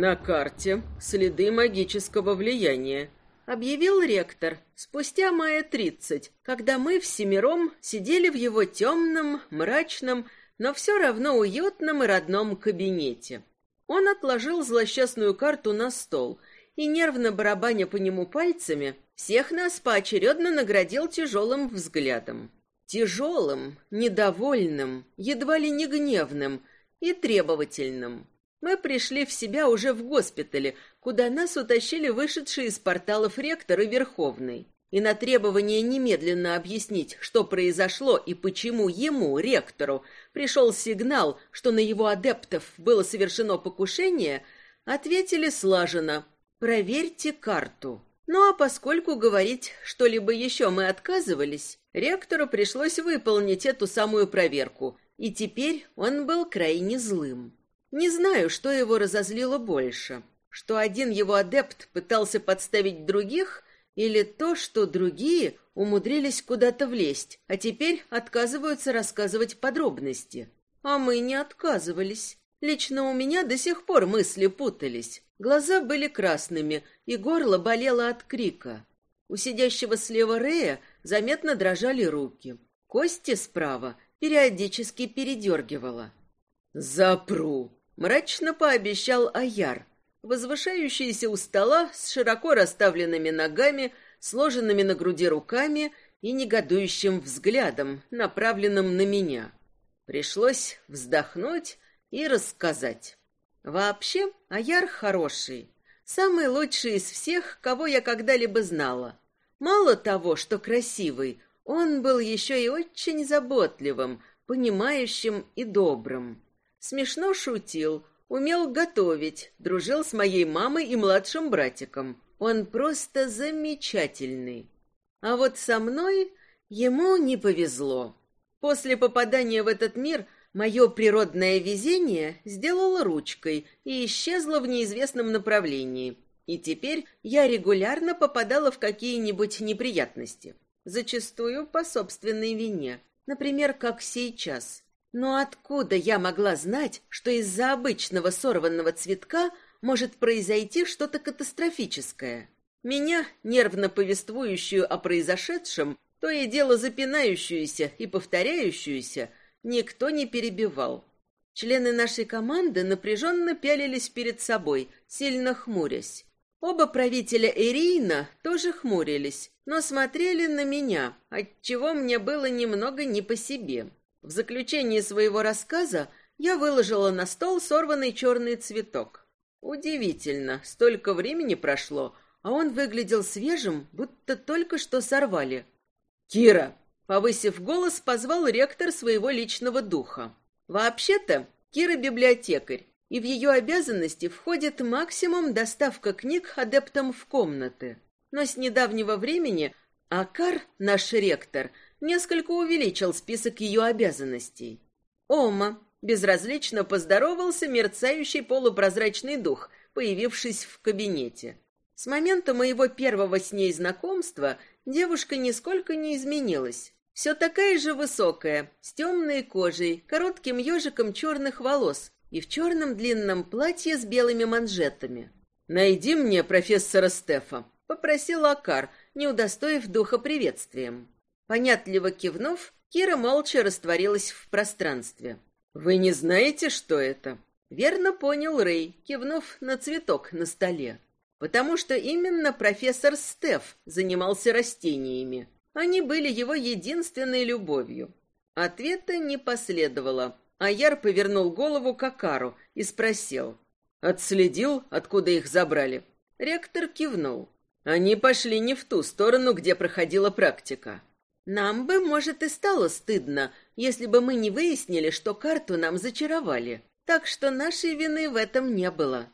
«На карте следы магического влияния», — объявил ректор спустя мая тридцать, когда мы всемиром сидели в его темном, мрачном, но все равно уютном и родном кабинете. Он отложил злосчастную карту на стол и, нервно барабаня по нему пальцами, всех нас поочередно наградил тяжелым взглядом. Тяжелым, недовольным, едва ли не гневным и требовательным. Мы пришли в себя уже в госпитале, куда нас утащили вышедшие из порталов ректор и Верховный. И на требование немедленно объяснить, что произошло и почему ему, ректору, пришел сигнал, что на его адептов было совершено покушение, ответили слаженно «Проверьте карту». Ну а поскольку говорить что-либо еще мы отказывались, ректору пришлось выполнить эту самую проверку, и теперь он был крайне злым. Не знаю, что его разозлило больше, что один его адепт пытался подставить других, или то, что другие умудрились куда-то влезть, а теперь отказываются рассказывать подробности. А мы не отказывались. Лично у меня до сих пор мысли путались. Глаза были красными, и горло болело от крика. У сидящего слева Рея заметно дрожали руки. Кости справа периодически передергивала. «Запру!» Мрачно пообещал Аяр, возвышающийся у стола с широко расставленными ногами, сложенными на груди руками и негодующим взглядом, направленным на меня. Пришлось вздохнуть и рассказать. Вообще, Аяр хороший, самый лучший из всех, кого я когда-либо знала. Мало того, что красивый, он был еще и очень заботливым, понимающим и добрым. Смешно шутил, умел готовить, дружил с моей мамой и младшим братиком. Он просто замечательный. А вот со мной ему не повезло. После попадания в этот мир мое природное везение сделало ручкой и исчезло в неизвестном направлении. И теперь я регулярно попадала в какие-нибудь неприятности. Зачастую по собственной вине. Например, как сейчас. Но откуда я могла знать, что из-за обычного сорванного цветка может произойти что-то катастрофическое? Меня, нервно повествующую о произошедшем, то и дело запинающуюся и повторяющуюся, никто не перебивал. Члены нашей команды напряженно пялились перед собой, сильно хмурясь. Оба правителя Эрина тоже хмурились, но смотрели на меня, отчего мне было немного не по себе. В заключении своего рассказа я выложила на стол сорванный черный цветок. Удивительно, столько времени прошло, а он выглядел свежим, будто только что сорвали. «Кира!» — повысив голос, позвал ректор своего личного духа. «Вообще-то Кира библиотекарь, и в ее обязанности входит максимум доставка книг адептам в комнаты. Но с недавнего времени Акар, наш ректор, несколько увеличил список ее обязанностей. Ома безразлично поздоровался мерцающий полупрозрачный дух, появившись в кабинете. С момента моего первого с ней знакомства девушка нисколько не изменилась. Все такая же высокая, с темной кожей, коротким ежиком черных волос и в черном длинном платье с белыми манжетами. «Найди мне профессора Стефа», — попросил Акар, не удостоив духа приветствием. Понятливо кивнув, Кира молча растворилась в пространстве. «Вы не знаете, что это?» Верно понял Рэй, кивнув на цветок на столе. Потому что именно профессор Стеф занимался растениями. Они были его единственной любовью. Ответа не последовало, а Яр повернул голову к Акару и спросил. «Отследил, откуда их забрали?» Ректор кивнул. Они пошли не в ту сторону, где проходила практика. Нам бы, может, и стало стыдно, если бы мы не выяснили, что карту нам зачаровали. Так что нашей вины в этом не было.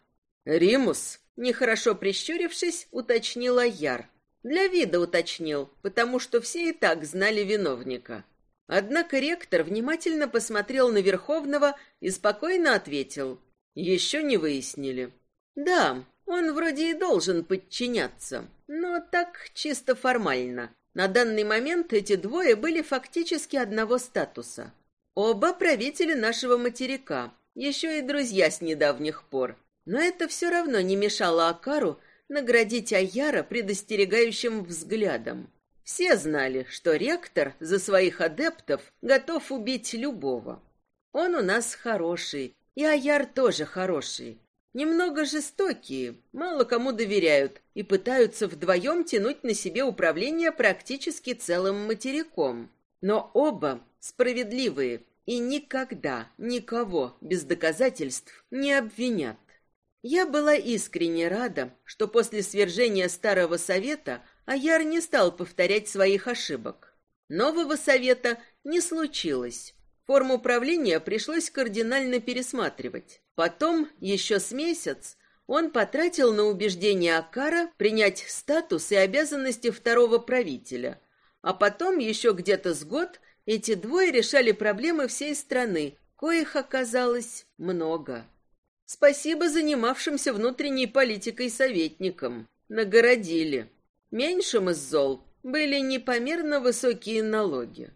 Римус, нехорошо прищурившись, уточнила Яр. Для вида уточнил, потому что все и так знали виновника. Однако ректор внимательно посмотрел на Верховного и спокойно ответил. Еще не выяснили. Да, он вроде и должен подчиняться, но так чисто формально. На данный момент эти двое были фактически одного статуса. Оба правители нашего материка, еще и друзья с недавних пор. Но это все равно не мешало Акару наградить Аяра предостерегающим взглядом. Все знали, что ректор за своих адептов готов убить любого. Он у нас хороший, и Аяр тоже хороший. Немного жестокие, мало кому доверяют и пытаются вдвоем тянуть на себе управление практически целым материком. Но оба справедливые и никогда никого без доказательств не обвинят. Я была искренне рада, что после свержения Старого Совета Аяр не стал повторять своих ошибок. Нового совета не случилось. Форму правления пришлось кардинально пересматривать. Потом, еще с месяц, он потратил на убеждение Акара принять статус и обязанности второго правителя. А потом, еще где-то с год, эти двое решали проблемы всей страны, коих оказалось много. Спасибо занимавшимся внутренней политикой советникам. Нагородили. Меньшим из зол были непомерно высокие налоги.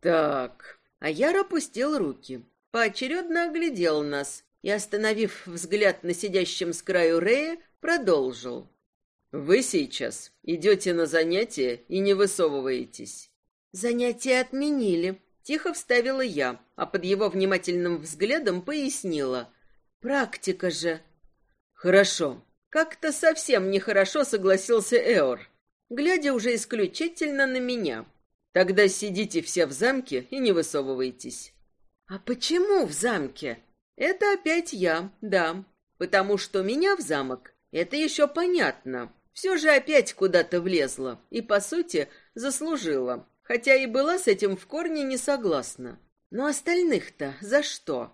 Так, а я опустил руки, поочередно оглядел нас и, остановив взгляд на сидящем с краю Рея, продолжил. «Вы сейчас идете на занятия и не высовываетесь». «Занятия отменили», — тихо вставила я, а под его внимательным взглядом пояснила. «Практика же». «Хорошо, как-то совсем нехорошо согласился Эор, глядя уже исключительно на меня. Тогда сидите все в замке и не высовывайтесь. А почему в замке? Это опять я, да. Потому что меня в замок, это еще понятно. Все же опять куда-то влезла и, по сути, заслужила. Хотя и была с этим в корне не согласна. Но остальных-то за что?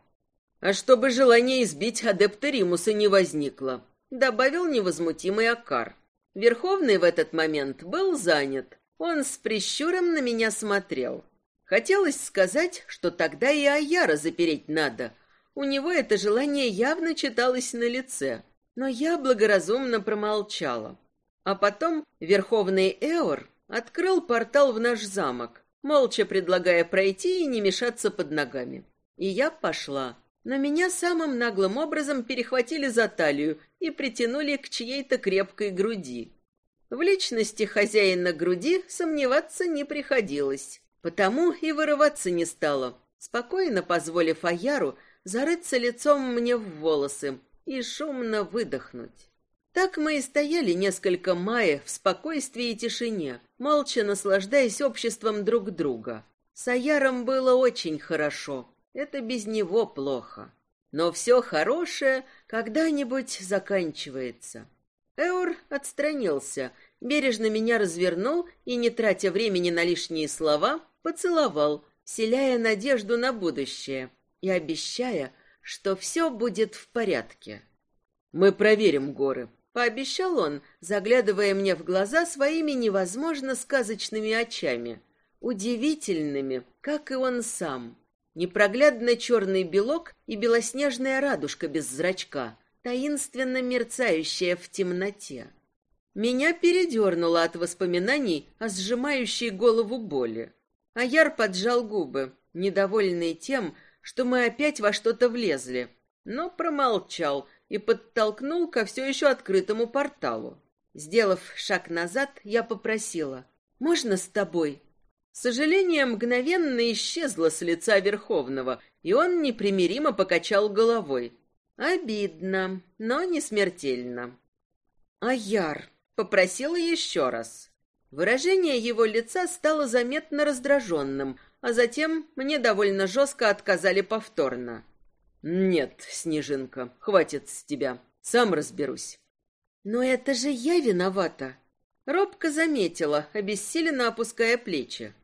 А чтобы желание избить адепта Римуса не возникло добавил невозмутимый Акар. Верховный в этот момент был занят. Он с прищуром на меня смотрел. Хотелось сказать, что тогда и Аяра запереть надо. У него это желание явно читалось на лице. Но я благоразумно промолчала. А потом Верховный Эор открыл портал в наш замок, молча предлагая пройти и не мешаться под ногами. И я пошла но меня самым наглым образом перехватили за талию и притянули к чьей-то крепкой груди. В личности хозяина груди сомневаться не приходилось, потому и вырываться не стало, спокойно позволив Аяру зарыться лицом мне в волосы и шумно выдохнуть. Так мы и стояли несколько мая в спокойствии и тишине, молча наслаждаясь обществом друг друга. С Аяром было очень хорошо, это без него плохо. Но все хорошее когда-нибудь заканчивается. Эур отстранился, бережно меня развернул и, не тратя времени на лишние слова, поцеловал, вселяя надежду на будущее и обещая, что все будет в порядке. «Мы проверим горы», — пообещал он, заглядывая мне в глаза своими невозможно сказочными очами, удивительными, как и он сам. Непроглядно черный белок и белоснежная радужка без зрачка, таинственно мерцающая в темноте. Меня передернуло от воспоминаний о сжимающей голову боли. Аяр поджал губы, недовольный тем, что мы опять во что-то влезли, но промолчал и подтолкнул ко все еще открытому порталу. Сделав шаг назад, я попросила, «Можно с тобой?» Сожаление мгновенно исчезло с лица Верховного, и он непримиримо покачал головой. Обидно, но не смертельно. «Аяр!» — попросила еще раз. Выражение его лица стало заметно раздраженным, а затем мне довольно жестко отказали повторно. «Нет, Снежинка, хватит с тебя. Сам разберусь». «Но это же я виновата!» Робко заметила, обессиленно опуская плечи.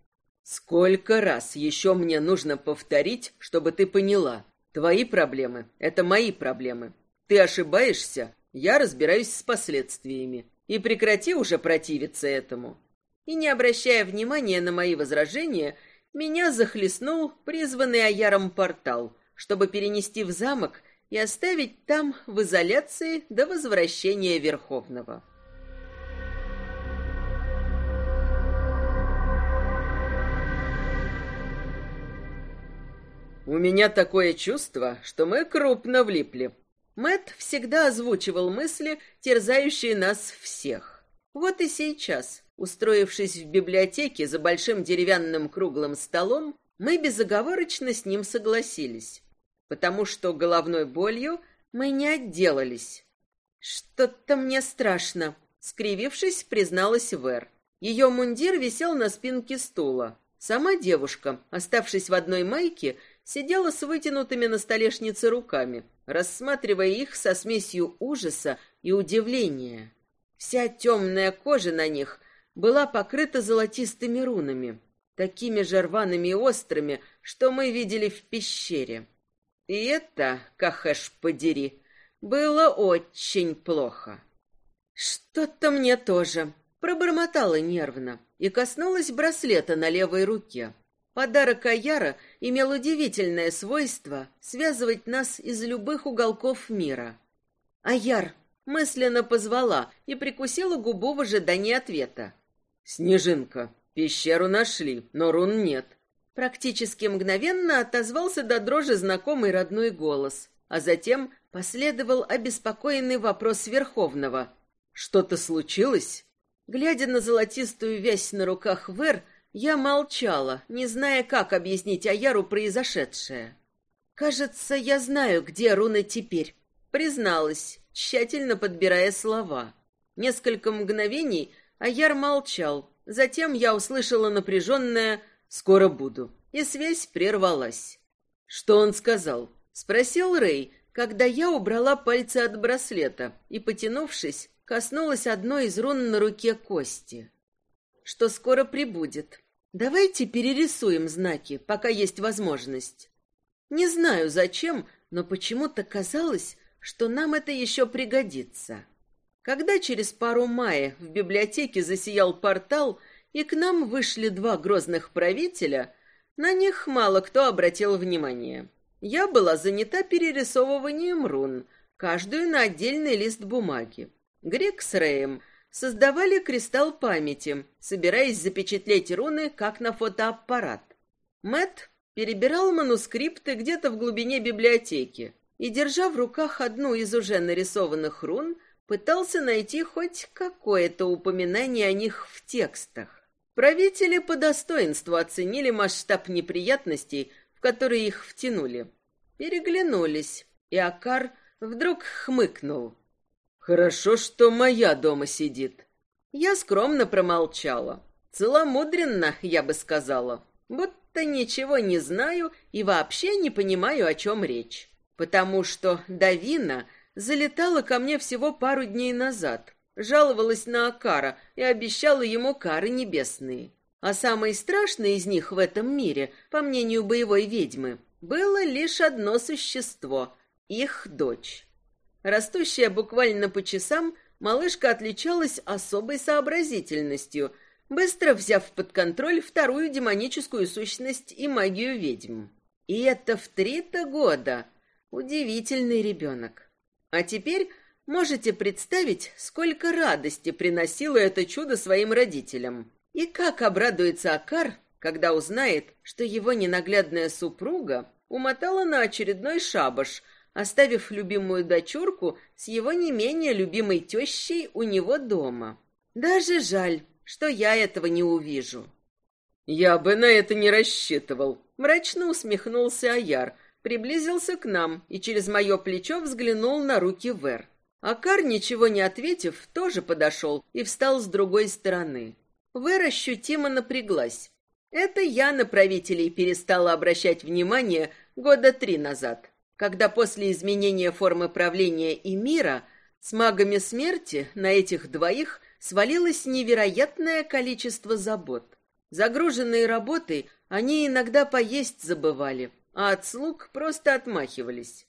Сколько раз еще мне нужно повторить, чтобы ты поняла? Твои проблемы — это мои проблемы. Ты ошибаешься, я разбираюсь с последствиями. И прекрати уже противиться этому. И не обращая внимания на мои возражения, меня захлестнул призванный Аяром портал, чтобы перенести в замок и оставить там в изоляции до возвращения Верховного. У меня такое чувство, что мы крупно влипли. Мэт всегда озвучивал мысли, терзающие нас всех. Вот и сейчас, устроившись в библиотеке за большим деревянным круглым столом, мы безоговорочно с ним согласились, потому что головной болью мы не отделались. «Что-то мне страшно», — скривившись, призналась Вэр. Ее мундир висел на спинке стула. Сама девушка, оставшись в одной майке, сидела с вытянутыми на столешнице руками, рассматривая их со смесью ужаса и удивления. Вся темная кожа на них была покрыта золотистыми рунами такими же рваными и острыми, что мы видели в пещере. И это, Кахэш подери, было очень плохо. Что-то мне тоже пробормотала нервно и коснулась браслета на левой руке. Подарок Аяра имел удивительное свойство связывать нас из любых уголков мира. «Аяр!» мысленно позвала и прикусила губу в ожидании ответа. «Снежинка, Пещеру нашли, но рун нет. Практически мгновенно отозвался до дрожи знакомый родной голос, а затем последовал обеспокоенный вопрос Верховного. «Что-то случилось?» Глядя на золотистую вязь на руках Вер, я молчала, не зная, как объяснить Аяру произошедшее. «Кажется, я знаю, где руны теперь», — призналась, тщательно подбирая слова. Несколько мгновений Аяр молчал, Затем я услышала напряженное «скоро буду», и связь прервалась. «Что он сказал?» — спросил Рэй, когда я убрала пальцы от браслета и, потянувшись, коснулась одной из рун на руке Кости. «Что скоро прибудет. Давайте перерисуем знаки, пока есть возможность». Не знаю зачем, но почему-то казалось, что нам это еще пригодится. Когда через пару мая в библиотеке засиял портал, и к нам вышли два грозных правителя, на них мало кто обратил внимание. Я была занята перерисовыванием рун, каждую на отдельный лист бумаги. Грек с Рэем создавали кристалл памяти, собираясь запечатлеть руны, как на фотоаппарат. Мэт перебирал манускрипты где-то в глубине библиотеки и, держа в руках одну из уже нарисованных рун, пытался найти хоть какое-то упоминание о них в текстах. Правители по достоинству оценили масштаб неприятностей, в которые их втянули. Переглянулись, и Акар вдруг хмыкнул. «Хорошо, что моя дома сидит». Я скромно промолчала. Целомудренно, я бы сказала. Будто ничего не знаю и вообще не понимаю, о чем речь. Потому что Давина залетала ко мне всего пару дней назад, жаловалась на Акара и обещала ему кары небесные. А самое страшное из них в этом мире, по мнению боевой ведьмы, было лишь одно существо — их дочь. Растущая буквально по часам, малышка отличалась особой сообразительностью, быстро взяв под контроль вторую демоническую сущность и магию ведьм. И это в три-то года. Удивительный ребенок. А теперь можете представить, сколько радости приносило это чудо своим родителям. И как обрадуется Акар, когда узнает, что его ненаглядная супруга умотала на очередной шабаш, оставив любимую дочурку с его не менее любимой тещей у него дома. Даже жаль, что я этого не увижу. Я бы на это не рассчитывал, мрачно усмехнулся Аяр, приблизился к нам и через мое плечо взглянул на руки Вер. Акар, ничего не ответив, тоже подошел и встал с другой стороны. Вер ощутимо напряглась. Это я на правителей перестала обращать внимание года три назад, когда после изменения формы правления и мира с магами смерти на этих двоих свалилось невероятное количество забот. Загруженные работой, они иногда поесть забывали, а от слуг просто отмахивались.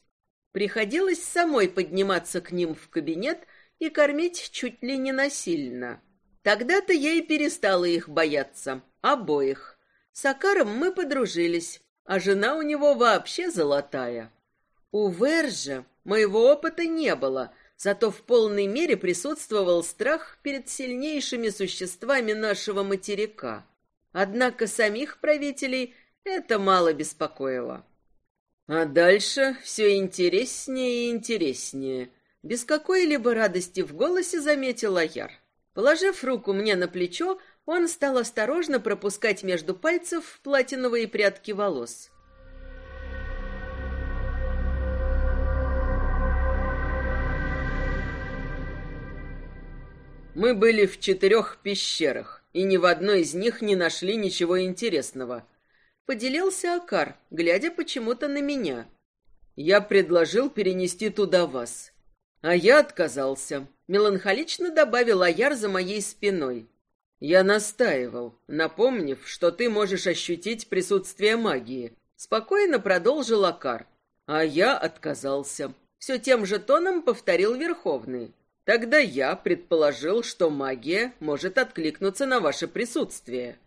Приходилось самой подниматься к ним в кабинет и кормить чуть ли не насильно. Тогда-то я и перестала их бояться, обоих. С Акаром мы подружились, а жена у него вообще золотая. У Вержа моего опыта не было, зато в полной мере присутствовал страх перед сильнейшими существами нашего материка. Однако самих правителей это мало беспокоило. А дальше все интереснее и интереснее. Без какой-либо радости в голосе заметил Аяр. Положив руку мне на плечо, он стал осторожно пропускать между пальцев платиновые прядки волос. Мы были в четырех пещерах, и ни в одной из них не нашли ничего интересного. Поделился Акар, глядя почему-то на меня. Я предложил перенести туда вас. А я отказался. Меланхолично добавил Аяр за моей спиной. Я настаивал, напомнив, что ты можешь ощутить присутствие магии. Спокойно продолжил Акар. А я отказался. Все тем же тоном повторил Верховный. Тогда я предположил, что магия может откликнуться на ваше присутствие.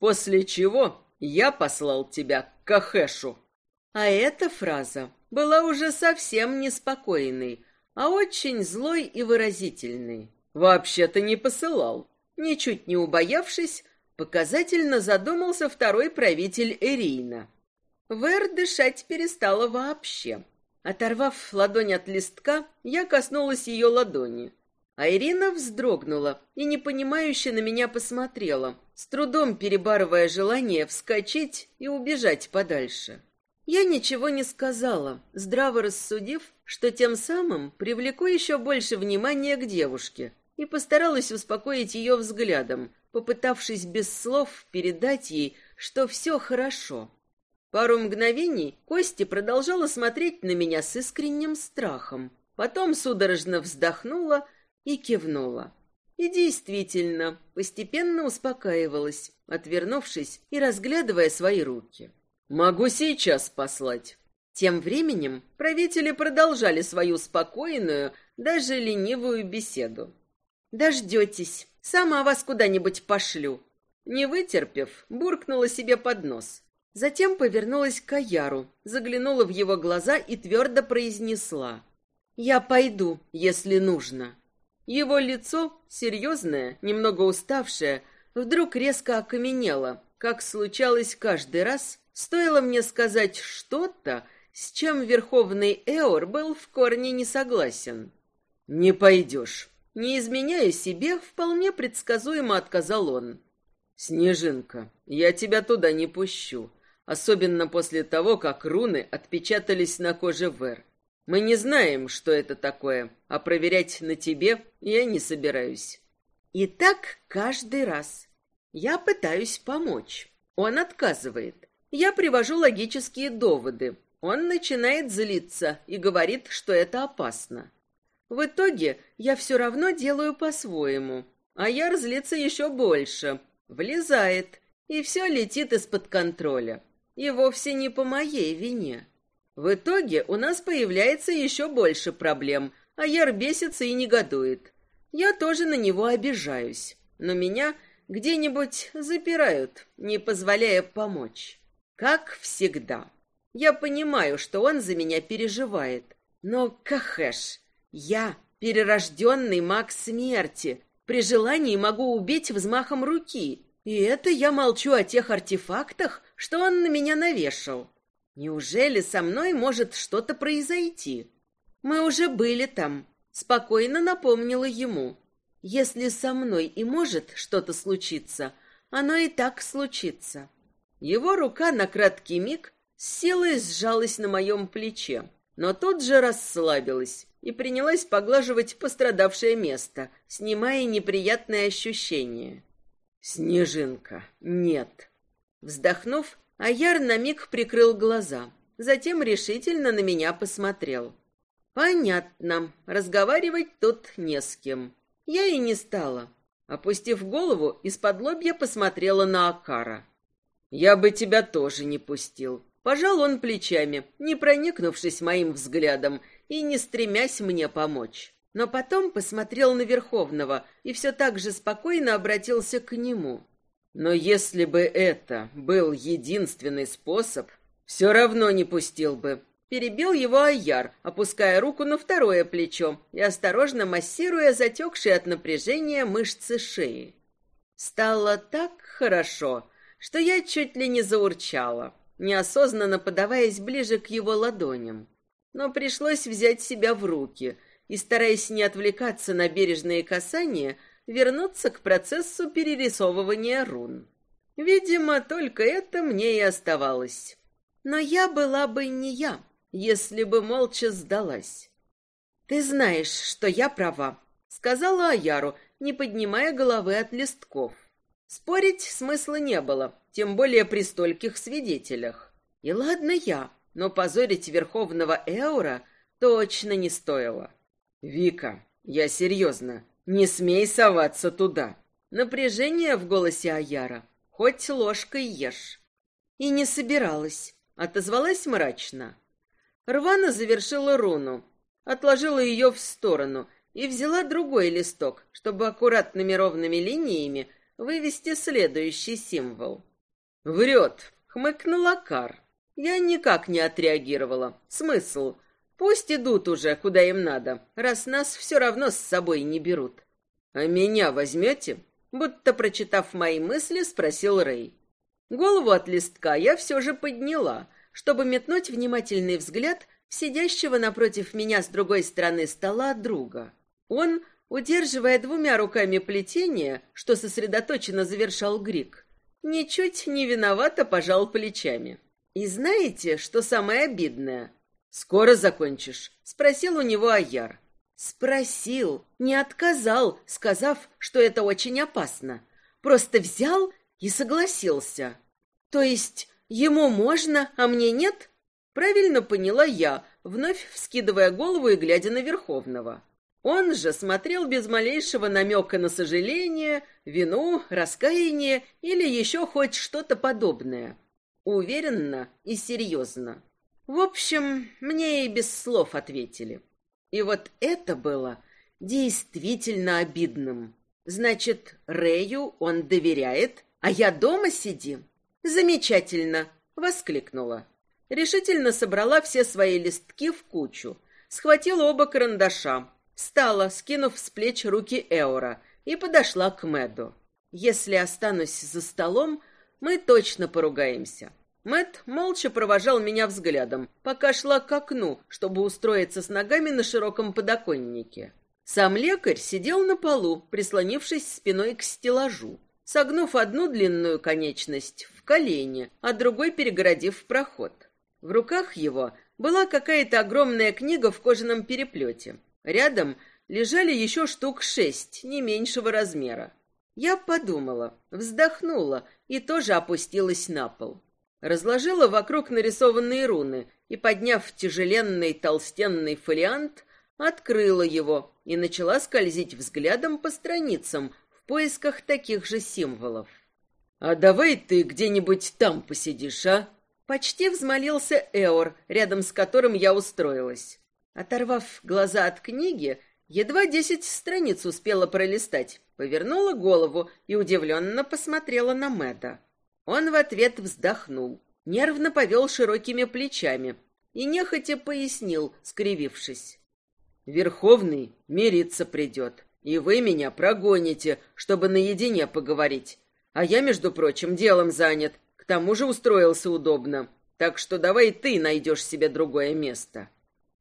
После чего я послал тебя к Кахэшу. А эта фраза была уже совсем неспокойной, а очень злой и выразительной. Вообще-то не посылал. Ничуть не убоявшись, показательно задумался второй правитель Эрина. Вэр дышать перестала вообще. Оторвав ладонь от листка, я коснулась ее ладони. А Ирина вздрогнула и непонимающе на меня посмотрела, с трудом перебарывая желание вскочить и убежать подальше. Я ничего не сказала, здраво рассудив, что тем самым привлеку еще больше внимания к девушке, и постаралась успокоить ее взглядом, попытавшись без слов передать ей, что все хорошо. Пару мгновений Кости продолжала смотреть на меня с искренним страхом, потом судорожно вздохнула и кивнула. И действительно, постепенно успокаивалась, отвернувшись и разглядывая свои руки. «Могу сейчас послать». Тем временем правители продолжали свою спокойную, даже ленивую беседу. «Дождетесь. Сама вас куда-нибудь пошлю». Не вытерпев, буркнула себе под нос. Затем повернулась к Аяру, заглянула в его глаза и твердо произнесла. «Я пойду, если нужно». Его лицо, серьезное, немного уставшее, вдруг резко окаменело, как случалось каждый раз, стоило мне сказать что-то, с чем Верховный Эор был в корне не согласен. «Не пойдешь». Не изменяя себе, вполне предсказуемо отказал он. «Снежинка, я тебя туда не пущу, особенно после того, как руны отпечатались на коже Вэр. Мы не знаем, что это такое, а проверять на тебе я не собираюсь. И так каждый раз. Я пытаюсь помочь. Он отказывает. Я привожу логические доводы. Он начинает злиться и говорит, что это опасно. В итоге я все равно делаю по-своему. А я разлиться еще больше. Влезает. И все летит из-под контроля. И вовсе не по моей вине. В итоге у нас появляется еще больше проблем, а Яр бесится и негодует. Я тоже на него обижаюсь, но меня где-нибудь запирают, не позволяя помочь. Как всегда. Я понимаю, что он за меня переживает, но Кахэш, я перерожденный маг смерти, при желании могу убить взмахом руки, и это я молчу о тех артефактах, что он на меня навешал. Неужели со мной может что-то произойти? Мы уже были там, спокойно напомнила ему. Если со мной и может что-то случиться, оно и так случится. Его рука на краткий миг с силой сжалась на моем плече, но тут же расслабилась и принялась поглаживать пострадавшее место, снимая неприятные ощущения. «Снежинка, нет!» Вздохнув, Аяр на миг прикрыл глаза, затем решительно на меня посмотрел. Понятно, разговаривать тут не с кем. Я и не стала. Опустив голову, из-под лобья посмотрела на Акара. Я бы тебя тоже не пустил. Пожал он плечами, не проникнувшись моим взглядом и не стремясь мне помочь. Но потом посмотрел на Верховного и все так же спокойно обратился к нему. Но если бы это был единственный способ, все равно не пустил бы. Перебил его Аяр, опуская руку на второе плечо и осторожно массируя затекшие от напряжения мышцы шеи. Стало так хорошо, что я чуть ли не заурчала. неосознанно подаваясь ближе к его ладоням. Но пришлось взять себя в руки и, стараясь не отвлекаться на бережные касания, вернуться к процессу перерисовывания рун. Видимо, только это мне и оставалось. Но я была бы не я, если бы молча сдалась. «Ты знаешь, что я права», — сказала Аяру, не поднимая головы от листков. Спорить смысла не было, тем более при стольких свидетелях. И ладно я, но позорить Верховного Эура точно не стоило. «Вика, я серьезно, не смей соваться туда!» Напряжение в голосе Аяра. Хоть ложкой ешь. И не собиралась. Отозвалась мрачно. Рвана завершила руну, отложила ее в сторону и взяла другой листок, чтобы аккуратными ровными линиями вывести следующий символ. «Врет!» — хмыкнула Кар. Я никак не отреагировала. Смысл? Пусть идут уже, куда им надо, раз нас все равно с собой не берут. «А меня возьмете?» Будто прочитав мои мысли, спросил Рэй. Голову от листка я все же подняла, чтобы метнуть внимательный взгляд сидящего напротив меня с другой стороны стола друга. Он, удерживая двумя руками плетение, что сосредоточенно завершал Грик, ничуть не виновато пожал плечами. И знаете, что самое обидное? «Скоро закончишь?» — спросил у него Аяр. Спросил, не отказал, сказав, что это очень опасно. Просто взял и согласился. То есть ему можно, а мне нет? Правильно поняла я, вновь вскидывая голову и глядя на Верховного. Он же смотрел без малейшего намека на сожаление, вину, раскаяние или еще хоть что-то подобное. Уверенно и серьезно. В общем, мне и без слов ответили. И вот это было действительно обидным. Значит, Рэю он доверяет, а я дома сидим? Замечательно, воскликнула решительно собрала все свои листки в кучу, схватила оба карандаша, встала, скинув с плеч руки Эора, и подошла к Мэду. Если останусь за столом, мы точно поругаемся. Мэт молча провожал меня взглядом, пока шла к окну, чтобы устроиться с ногами на широком подоконнике. Сам лекарь сидел на полу, прислонившись спиной к стеллажу, согнув одну длинную конечность в колени, а другой перегородив проход. В руках его была какая-то огромная книга в кожаном переплете. Рядом лежали еще штук шесть, не меньшего размера. Я подумала, вздохнула и тоже опустилась на пол. Разложила вокруг нарисованные руны и, подняв тяжеленный толстенный фолиант, открыла его и начала скользить взглядом по страницам в поисках таких же символов. «А давай ты где-нибудь там посидишь, а?» Почти взмолился Эор, рядом с которым я устроилась. Оторвав глаза от книги, едва десять страниц успела пролистать, повернула голову и удивленно посмотрела на Мэда. Он в ответ вздохнул, нервно повел широкими плечами и нехотя пояснил, скривившись. «Верховный мириться придет, и вы меня прогоните, чтобы наедине поговорить. А я, между прочим, делом занят, тому же устроился удобно. Так что давай ты найдешь себе другое место».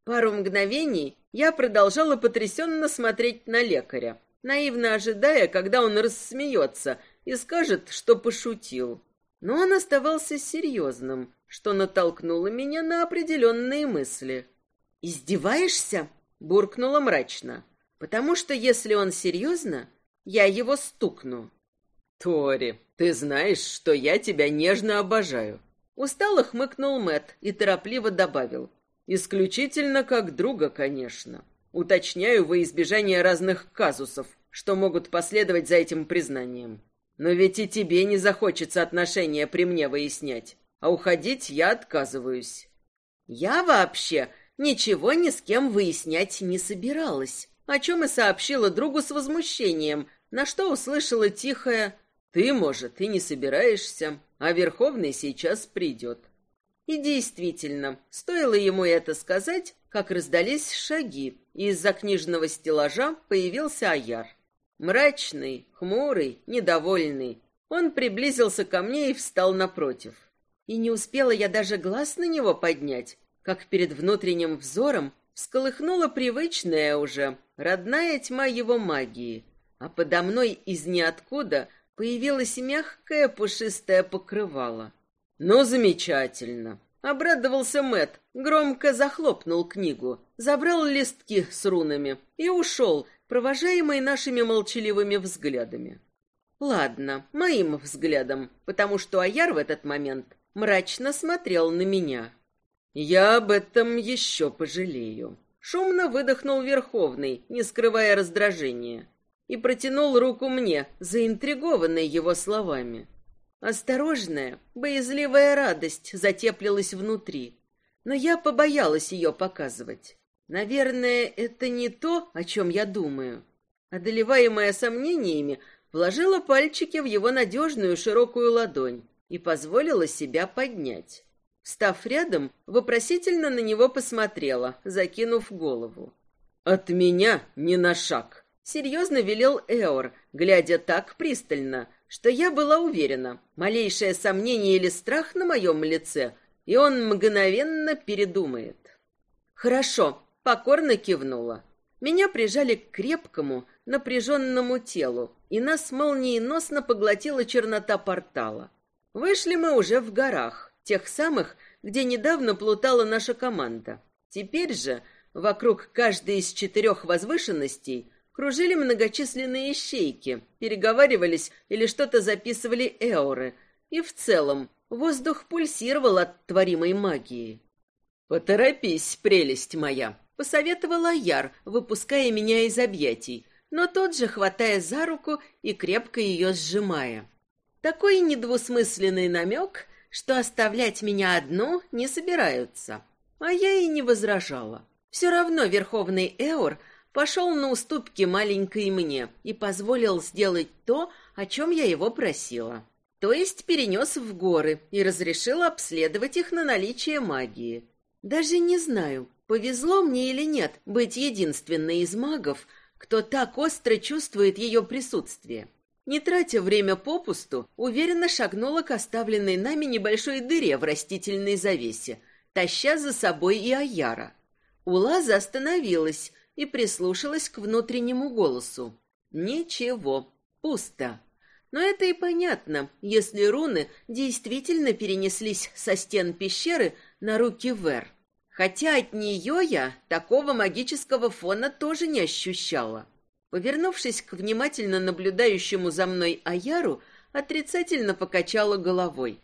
Пару мгновений я продолжала потрясенно смотреть на лекаря, наивно ожидая, когда он рассмеется и скажет, что пошутил. Но он оставался серьезным, что натолкнуло меня на определенные мысли. «Издеваешься?» — буркнула мрачно. «Потому что если он серьезно, я его стукну». «Тори, ты знаешь, что я тебя нежно обожаю». Устало хмыкнул Мэт и торопливо добавил. «Исключительно как друга, конечно. Уточняю во избежание разных казусов, что могут последовать за этим признанием. Но ведь и тебе не захочется отношения при мне выяснять, а уходить я отказываюсь». «Я вообще ничего ни с кем выяснять не собиралась», о чем и сообщила другу с возмущением, на что услышала тихое ты, может, и не собираешься, а Верховный сейчас придет. И действительно, стоило ему это сказать, как раздались шаги, и из-за книжного стеллажа появился Аяр. Мрачный, хмурый, недовольный. Он приблизился ко мне и встал напротив. И не успела я даже глаз на него поднять, как перед внутренним взором всколыхнула привычная уже, родная тьма его магии, а подо мной из ниоткуда появилось мягкое пушистое покрывало. «Ну, замечательно!» — обрадовался Мэт, громко захлопнул книгу, забрал листки с рунами и ушел, провожаемый нашими молчаливыми взглядами. Ладно, моим взглядом, потому что Аяр в этот момент мрачно смотрел на меня. Я об этом еще пожалею. Шумно выдохнул Верховный, не скрывая раздражения, и протянул руку мне, заинтригованный его словами. Осторожная, боязливая радость затеплилась внутри, но я побоялась ее показывать. Наверное, это не то, о чем я думаю. Одолеваемая сомнениями, вложила пальчики в его надежную широкую ладонь и позволила себя поднять. Став рядом, вопросительно на него посмотрела, закинув голову. «От меня не на шаг», — серьезно велел Эор, глядя так пристально, что я была уверена, малейшее сомнение или страх на моем лице, и он мгновенно передумает. «Хорошо», — покорно кивнула. Меня прижали к крепкому, напряженному телу, и нас молниеносно поглотила чернота портала. Вышли мы уже в горах, тех самых, где недавно плутала наша команда. Теперь же вокруг каждой из четырех возвышенностей кружили многочисленные щейки, переговаривались или что-то записывали эоры, и в целом воздух пульсировал от творимой магии. «Поторопись, прелесть моя!» — посоветовала Яр, выпуская меня из объятий, но тот же хватая за руку и крепко ее сжимая. Такой недвусмысленный намек что оставлять меня одну не собираются. А я и не возражала. Все равно Верховный Эор пошел на уступки маленькой мне и позволил сделать то, о чем я его просила. То есть перенес в горы и разрешил обследовать их на наличие магии. Даже не знаю, повезло мне или нет быть единственной из магов, кто так остро чувствует ее присутствие. Не тратя время попусту, уверенно шагнула к оставленной нами небольшой дыре в растительной завесе, таща за собой и Аяра. Улаза остановилась и прислушалась к внутреннему голосу. Ничего, пусто. Но это и понятно, если руны действительно перенеслись со стен пещеры на руки Вер. Хотя от нее я такого магического фона тоже не ощущала. Повернувшись к внимательно наблюдающему за мной Аяру, отрицательно покачала головой.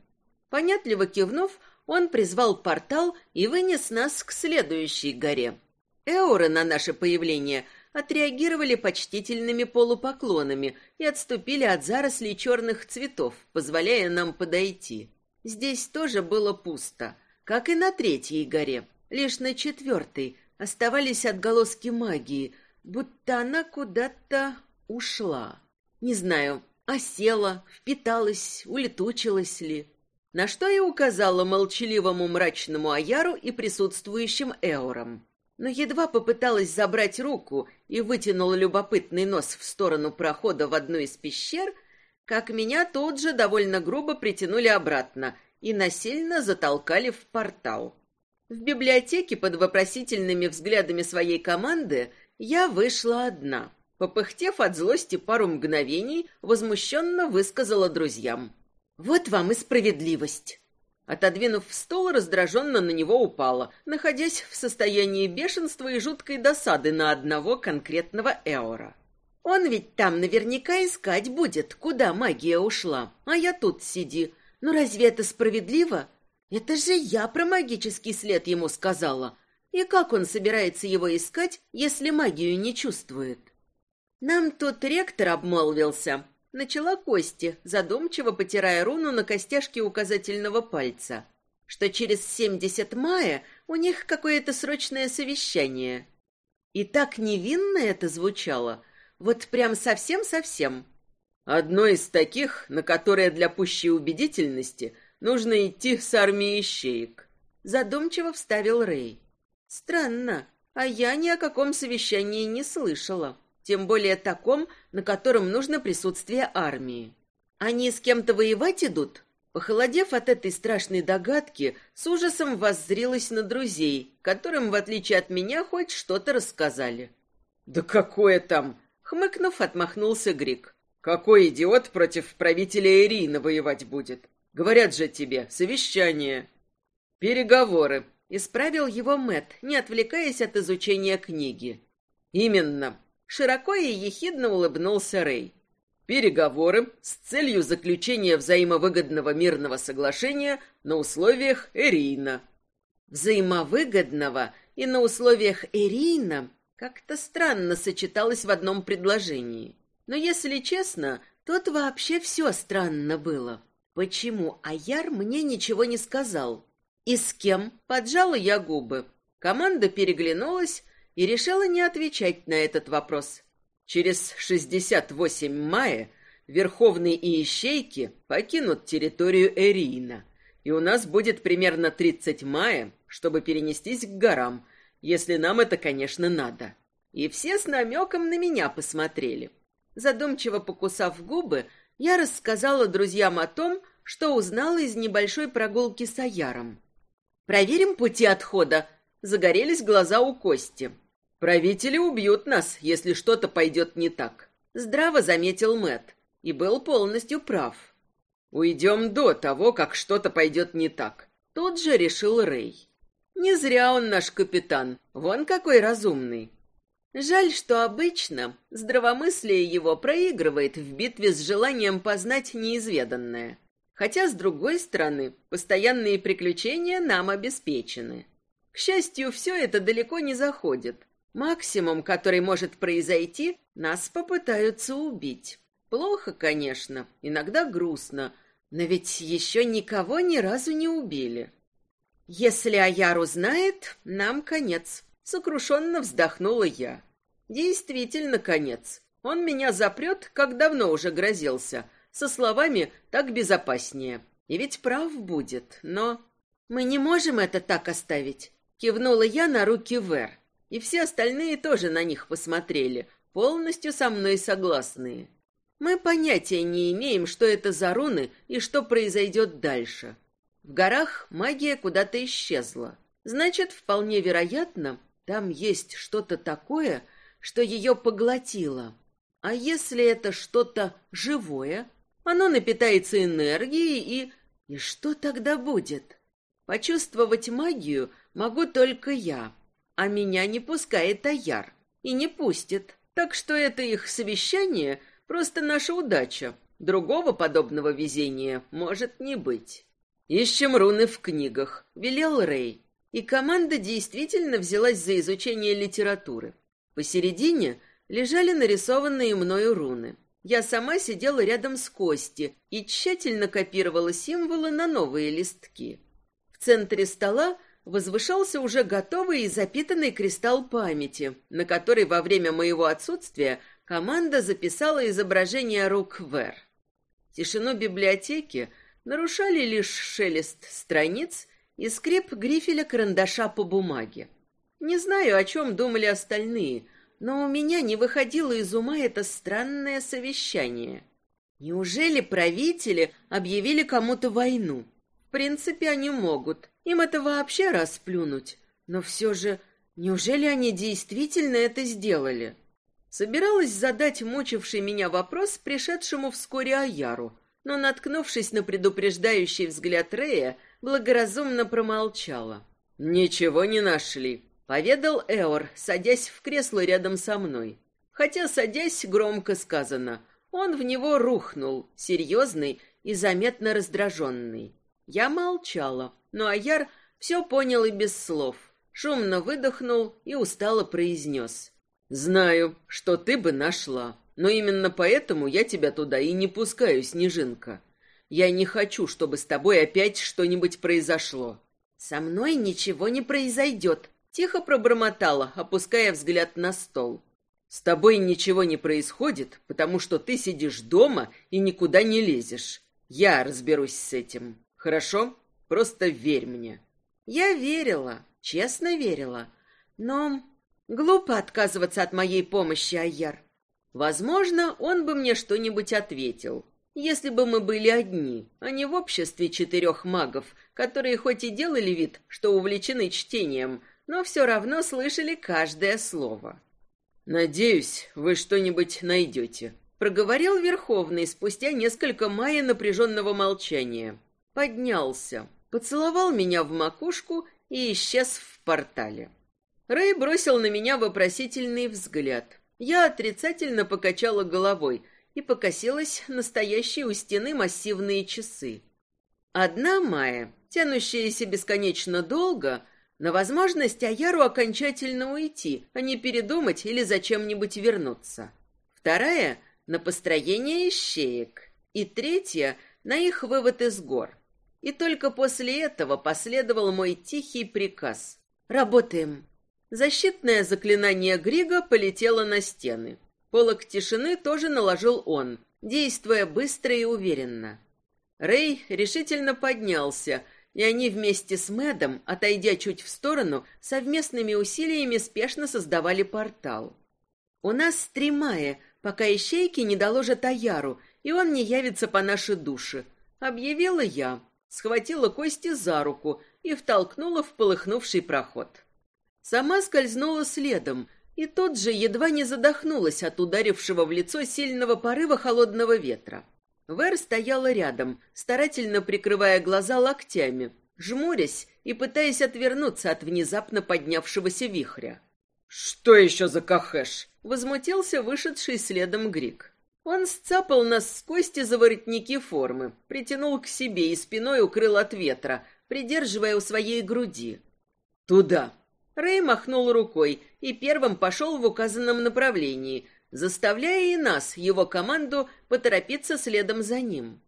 Понятливо кивнув, он призвал портал и вынес нас к следующей горе. Эоры на наше появление отреагировали почтительными полупоклонами и отступили от зарослей черных цветов, позволяя нам подойти. Здесь тоже было пусто, как и на третьей горе. Лишь на четвертой оставались отголоски магии, будто она куда-то ушла. Не знаю, осела, впиталась, улетучилась ли. На что я указала молчаливому мрачному Аяру и присутствующим Эорам. Но едва попыталась забрать руку и вытянула любопытный нос в сторону прохода в одну из пещер, как меня тут же довольно грубо притянули обратно и насильно затолкали в портал. В библиотеке под вопросительными взглядами своей команды я вышла одна. Попыхтев от злости пару мгновений, возмущенно высказала друзьям. «Вот вам и справедливость!» Отодвинув стол, раздраженно на него упала, находясь в состоянии бешенства и жуткой досады на одного конкретного Эора. «Он ведь там наверняка искать будет, куда магия ушла, а я тут сиди. Ну разве это справедливо? Это же я про магический след ему сказала, и как он собирается его искать, если магию не чувствует? Нам тут ректор обмолвился. Начала Кости, задумчиво потирая руну на костяшке указательного пальца, что через семьдесят мая у них какое-то срочное совещание. И так невинно это звучало, вот прям совсем-совсем. Одно из таких, на которое для пущей убедительности нужно идти с армией ищеек. Задумчиво вставил Рэй. Странно, а я ни о каком совещании не слышала, тем более таком, на котором нужно присутствие армии. Они с кем-то воевать идут? Похолодев от этой страшной догадки, с ужасом воззрилась на друзей, которым, в отличие от меня, хоть что-то рассказали. «Да какое там!» — хмыкнув, отмахнулся Грик. «Какой идиот против правителя Ирина воевать будет? Говорят же тебе, совещание». «Переговоры», — исправил его Мэт, не отвлекаясь от изучения книги. «Именно», — широко и ехидно улыбнулся Рэй. «Переговоры с целью заключения взаимовыгодного мирного соглашения на условиях Эрина». «Взаимовыгодного и на условиях Эрина» как-то странно сочеталось в одном предложении. Но, если честно, тут вообще все странно было. Почему Аяр мне ничего не сказал? И с кем? Поджала я губы. Команда переглянулась и решила не отвечать на этот вопрос. Через 68 мая Верховные Ищейки покинут территорию Эрина, и у нас будет примерно 30 мая, чтобы перенестись к горам, если нам это, конечно, надо. И все с намеком на меня посмотрели. Задумчиво покусав губы, я рассказала друзьям о том, что узнала из небольшой прогулки с Аяром. «Проверим пути отхода», — загорелись глаза у Кости. «Правители убьют нас, если что-то пойдет не так», — здраво заметил Мэт и был полностью прав. «Уйдем до того, как что-то пойдет не так», — тут же решил Рэй. «Не зря он наш капитан, вон какой разумный». Жаль, что обычно здравомыслие его проигрывает в битве с желанием познать неизведанное. Хотя, с другой стороны, постоянные приключения нам обеспечены. К счастью, все это далеко не заходит. Максимум, который может произойти, нас попытаются убить. Плохо, конечно, иногда грустно, но ведь еще никого ни разу не убили. Если Аяр узнает, нам конец. Сокрушенно вздохнула я. Действительно конец. Он меня запрет, как давно уже грозился. Со словами «так безопаснее». И ведь прав будет, но... Мы не можем это так оставить. Кивнула я на руки Вер. И все остальные тоже на них посмотрели, полностью со мной согласные. Мы понятия не имеем, что это за руны и что произойдет дальше. В горах магия куда-то исчезла. Значит, вполне вероятно, там есть что-то такое, что ее поглотило. А если это что-то живое, оно напитается энергией и... И что тогда будет? Почувствовать магию могу только я, а меня не пускает Аяр. И не пустит. Так что это их совещание просто наша удача. Другого подобного везения может не быть. «Ищем руны в книгах», — велел Рэй. И команда действительно взялась за изучение литературы. Посередине лежали нарисованные мною руны. Я сама сидела рядом с Кости и тщательно копировала символы на новые листки. В центре стола возвышался уже готовый и запитанный кристалл памяти, на который во время моего отсутствия команда записала изображение рук Вер. Тишину библиотеки нарушали лишь шелест страниц и скрип грифеля карандаша по бумаге. Не знаю, о чем думали остальные, но у меня не выходило из ума это странное совещание. Неужели правители объявили кому-то войну? В принципе, они могут. Им это вообще расплюнуть. Но все же, неужели они действительно это сделали? Собиралась задать мучивший меня вопрос пришедшему вскоре Аяру, но, наткнувшись на предупреждающий взгляд Рея, благоразумно промолчала. «Ничего не нашли», — поведал Эор, садясь в кресло рядом со мной. Хотя, садясь, громко сказано, он в него рухнул, серьезный и заметно раздраженный. Я молчала, но Аяр все понял и без слов. Шумно выдохнул и устало произнес. «Знаю, что ты бы нашла, но именно поэтому я тебя туда и не пускаю, Снежинка. Я не хочу, чтобы с тобой опять что-нибудь произошло. Со мной ничего не произойдет, тихо пробормотала, опуская взгляд на стол. С тобой ничего не происходит, потому что ты сидишь дома и никуда не лезешь. Я разберусь с этим. Хорошо? Просто верь мне. Я верила, честно верила. Но глупо отказываться от моей помощи, Аяр. Возможно, он бы мне что-нибудь ответил. Если бы мы были одни, а не в обществе четырех магов, которые хоть и делали вид, что увлечены чтением, но все равно слышали каждое слово. «Надеюсь, вы что-нибудь найдете», — проговорил Верховный спустя несколько мая напряженного молчания. Поднялся, поцеловал меня в макушку и исчез в портале. Рэй бросил на меня вопросительный взгляд. Я отрицательно покачала головой и покосилась настоящие у стены массивные часы. Одна Майя, тянущаяся бесконечно долго, на возможность Аяру окончательно уйти, а не передумать или зачем-нибудь вернуться. Вторая — на построение ищеек. И третья — на их вывод из гор. И только после этого последовал мой тихий приказ. «Работаем». Защитное заклинание Грига полетело на стены. Полок тишины тоже наложил он, действуя быстро и уверенно. Рэй решительно поднялся, и они вместе с Мэдом, отойдя чуть в сторону, совместными усилиями спешно создавали портал. «У нас стремая, пока ищейки не доложат Аяру, и он не явится по нашей душе», — объявила я, схватила Кости за руку и втолкнула в полыхнувший проход. Сама скользнула следом, и тут же едва не задохнулась от ударившего в лицо сильного порыва холодного ветра. Вэр стояла рядом, старательно прикрывая глаза локтями, жмурясь и пытаясь отвернуться от внезапно поднявшегося вихря. «Что еще за кахэш?» — возмутился вышедший следом Грик. Он сцапал нас с кости за воротники формы, притянул к себе и спиной укрыл от ветра, придерживая у своей груди. «Туда!» Рэй махнул рукой и первым пошел в указанном направлении, заставляя и нас, его команду, поторопиться следом за ним.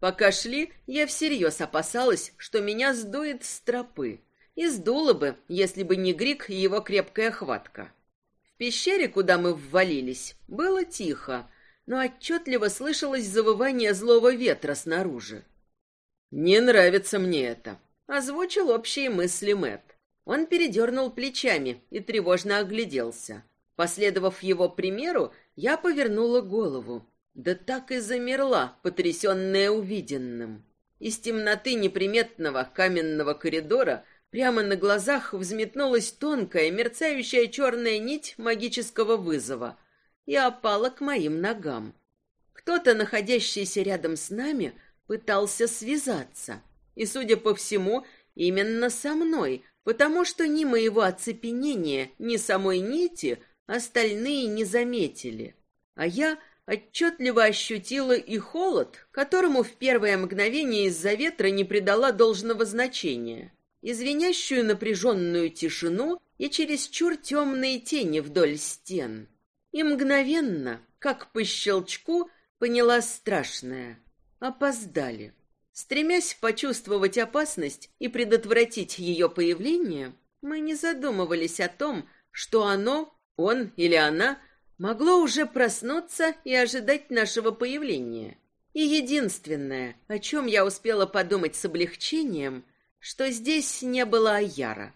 Пока шли, я всерьез опасалась, что меня сдует с тропы. И сдуло бы, если бы не Грик и его крепкая хватка. В пещере, куда мы ввалились, было тихо, но отчетливо слышалось завывание злого ветра снаружи. «Не нравится мне это», — озвучил общие мысли Мэтт. Он передернул плечами и тревожно огляделся. Последовав его примеру, я повернула голову. Да так и замерла, потрясенная увиденным. Из темноты неприметного каменного коридора прямо на глазах взметнулась тонкая, мерцающая черная нить магического вызова и опала к моим ногам. Кто-то, находящийся рядом с нами, пытался связаться. И, судя по всему, именно со мной, потому что ни моего оцепенения, ни самой нити остальные не заметили. А я отчетливо ощутила и холод, которому в первое мгновение из-за ветра не придала должного значения, извиняющую напряженную тишину и чересчур темные тени вдоль стен. И мгновенно, как по щелчку, поняла страшное. Опоздали. Стремясь почувствовать опасность и предотвратить ее появление, мы не задумывались о том, что оно, он или она, могло уже проснуться и ожидать нашего появления. И единственное, о чем я успела подумать с облегчением, что здесь не было Аяра.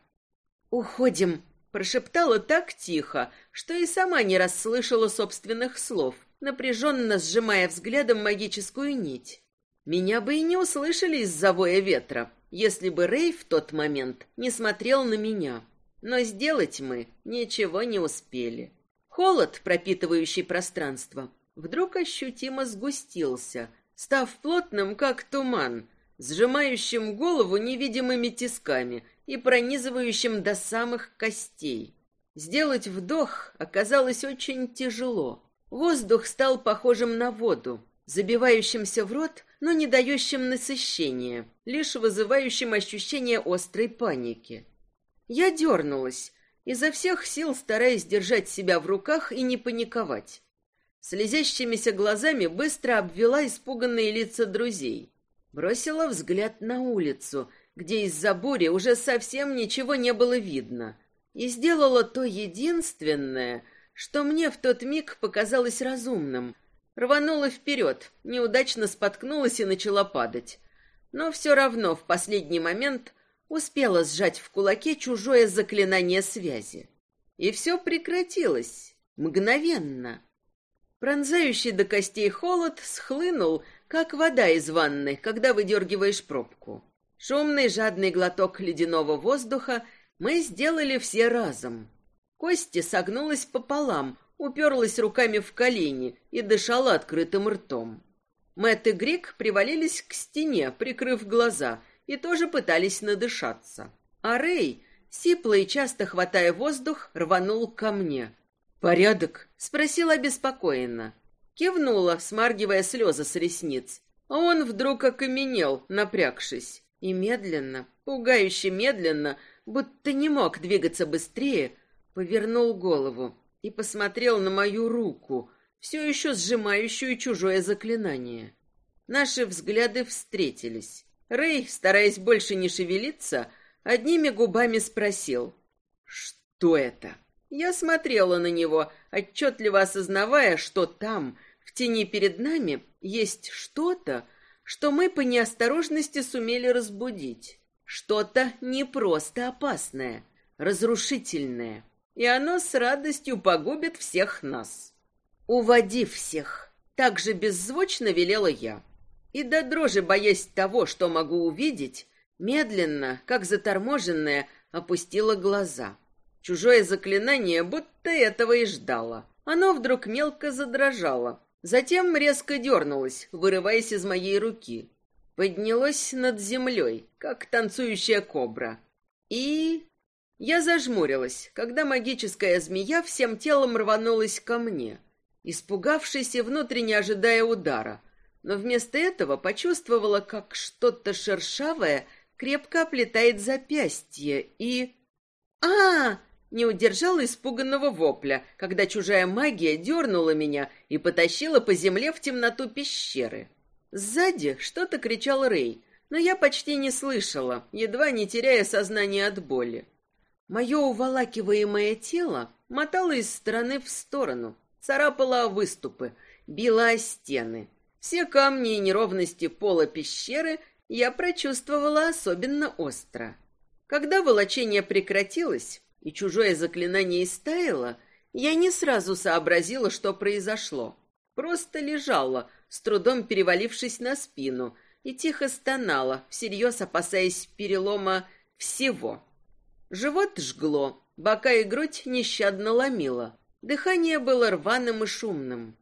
«Уходим», — прошептала так тихо, что и сама не расслышала собственных слов, напряженно сжимая взглядом магическую нить. Меня бы и не услышали из-за воя ветра, если бы Рэй в тот момент не смотрел на меня. Но сделать мы ничего не успели. Холод, пропитывающий пространство, вдруг ощутимо сгустился, став плотным, как туман, сжимающим голову невидимыми тисками и пронизывающим до самых костей. Сделать вдох оказалось очень тяжело. Воздух стал похожим на воду, забивающимся в рот но не дающим насыщения, лишь вызывающим ощущение острой паники. Я дернулась, изо всех сил стараясь держать себя в руках и не паниковать. Слезящимися глазами быстро обвела испуганные лица друзей. Бросила взгляд на улицу, где из-за бури уже совсем ничего не было видно, и сделала то единственное, что мне в тот миг показалось разумным — Рванула вперед, неудачно споткнулась и начала падать. Но все равно в последний момент успела сжать в кулаке чужое заклинание связи. И все прекратилось. Мгновенно. Пронзающий до костей холод схлынул, как вода из ванны, когда выдергиваешь пробку. Шумный жадный глоток ледяного воздуха мы сделали все разом. Кости согнулась пополам, уперлась руками в колени и дышала открытым ртом. Мэтт и Грик привалились к стене, прикрыв глаза, и тоже пытались надышаться. А Рэй, сипло и часто хватая воздух, рванул ко мне. «Порядок?» — спросила обеспокоенно. Кивнула, смаргивая слезы с ресниц. А он вдруг окаменел, напрягшись. И медленно, пугающе медленно, будто не мог двигаться быстрее, повернул голову и посмотрел на мою руку, все еще сжимающую чужое заклинание. Наши взгляды встретились. Рэй, стараясь больше не шевелиться, одними губами спросил «Что это?». Я смотрела на него, отчетливо осознавая, что там, в тени перед нами, есть что-то, что мы по неосторожности сумели разбудить. Что-то не просто опасное, разрушительное. И оно с радостью погубит всех нас. «Уводи всех!» Так же беззвучно велела я. И до дрожи, боясь того, что могу увидеть, медленно, как заторможенная, опустила глаза. Чужое заклинание будто этого и ждало. Оно вдруг мелко задрожало, затем резко дернулось, вырываясь из моей руки. Поднялось над землей, как танцующая кобра. И... Я зажмурилась, когда магическая змея всем телом рванулась ко мне, испугавшись и внутренне ожидая удара но вместо этого почувствовала, как что-то шершавое крепко оплетает запястье и... а, Не удержала испуганного вопля, когда чужая магия дернула меня и потащила по земле в темноту пещеры. Сзади что-то кричал Рэй, но я почти не слышала, едва не теряя сознание от боли. Мое уволакиваемое тело мотало из стороны в сторону, царапало выступы, било о стены — все камни и неровности пола пещеры я прочувствовала особенно остро. Когда волочение прекратилось и чужое заклинание истаяло, я не сразу сообразила, что произошло. Просто лежала, с трудом перевалившись на спину, и тихо стонала, всерьез опасаясь перелома всего. Живот жгло, бока и грудь нещадно ломило. Дыхание было рваным и шумным.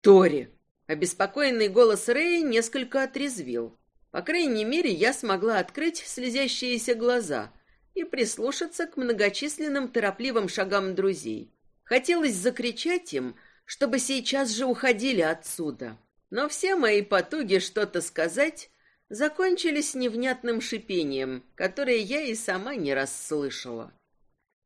«Тори!» Обеспокоенный голос Рэя несколько отрезвил. По крайней мере, я смогла открыть слезящиеся глаза и прислушаться к многочисленным торопливым шагам друзей. Хотелось закричать им, чтобы сейчас же уходили отсюда. Но все мои потуги что-то сказать закончились невнятным шипением, которое я и сама не расслышала.